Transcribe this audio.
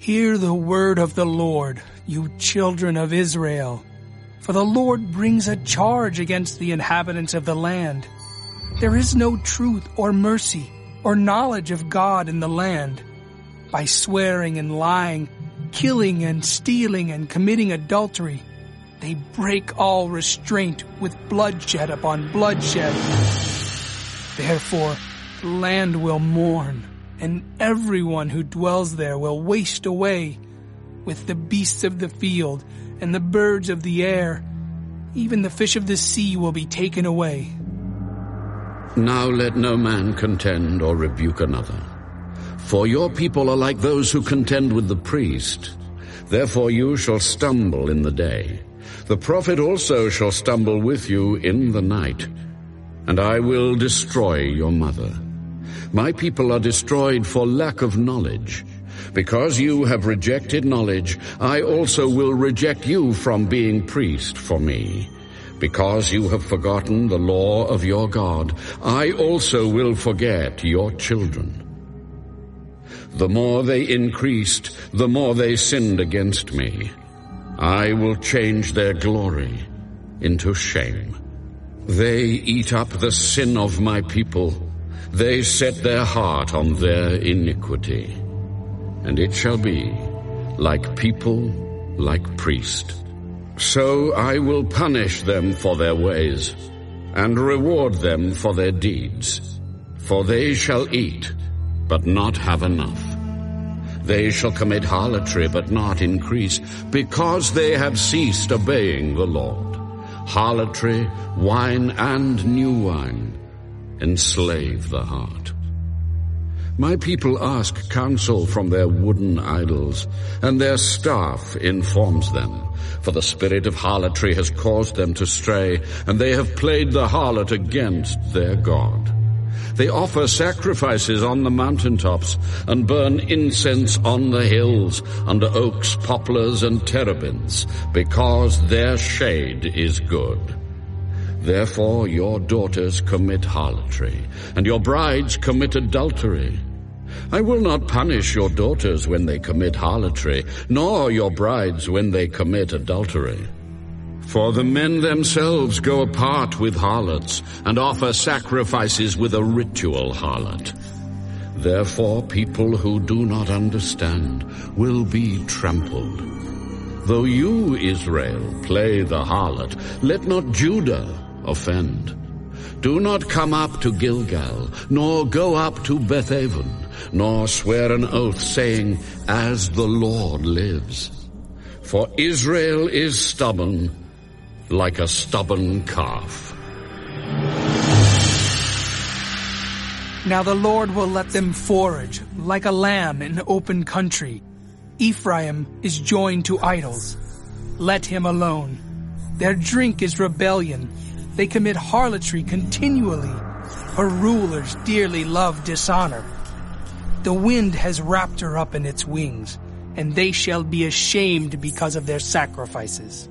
Hear the word of the Lord, you children of Israel. For the Lord brings a charge against the inhabitants of the land. There is no truth or mercy or knowledge of God in the land. By swearing and lying, killing and stealing and committing adultery, they break all restraint with bloodshed upon bloodshed. Therefore, the land will mourn, and everyone who dwells there will waste away, with the beasts of the field and the birds of the air. Even the fish of the sea will be taken away. Now let no man contend or rebuke another. For your people are like those who contend with the priest. Therefore you shall stumble in the day. The prophet also shall stumble with you in the night. And I will destroy your mother. My people are destroyed for lack of knowledge. Because you have rejected knowledge, I also will reject you from being priest for me. Because you have forgotten the law of your God, I also will forget your children. The more they increased, the more they sinned against me. I will change their glory into shame. They eat up the sin of my people. They set their heart on their iniquity. And it shall be, like people, like priest. So I will punish them for their ways, and reward them for their deeds. For they shall eat, but not have enough. They shall commit harlotry, but not increase, because they have ceased obeying the Lord. Harlotry, wine, and new wine enslave the heart. My people ask counsel from their wooden idols, and their staff informs them. For the spirit of harlotry has caused them to stray, and they have played the harlot against their God. They offer sacrifices on the mountaintops and burn incense on the hills under oaks, poplars, and terebinths, because their shade is good. Therefore your daughters commit harlotry, and your brides commit adultery. I will not punish your daughters when they commit harlotry, nor your brides when they commit adultery. For the men themselves go apart with harlots and offer sacrifices with a ritual harlot. Therefore people who do not understand will be trampled. Though you, Israel, play the harlot, let not Judah offend. Do not come up to Gilgal, nor go up to Beth Aven, nor swear an oath saying, As the Lord lives. For Israel is stubborn, like a stubborn calf. Now the Lord will let them forage like a lamb in open country. Ephraim is joined to idols. Let him alone. Their drink is rebellion. They commit harlotry continually. Her rulers dearly love dishonor. The wind has wrapped her up in its wings, and they shall be ashamed because of their sacrifices.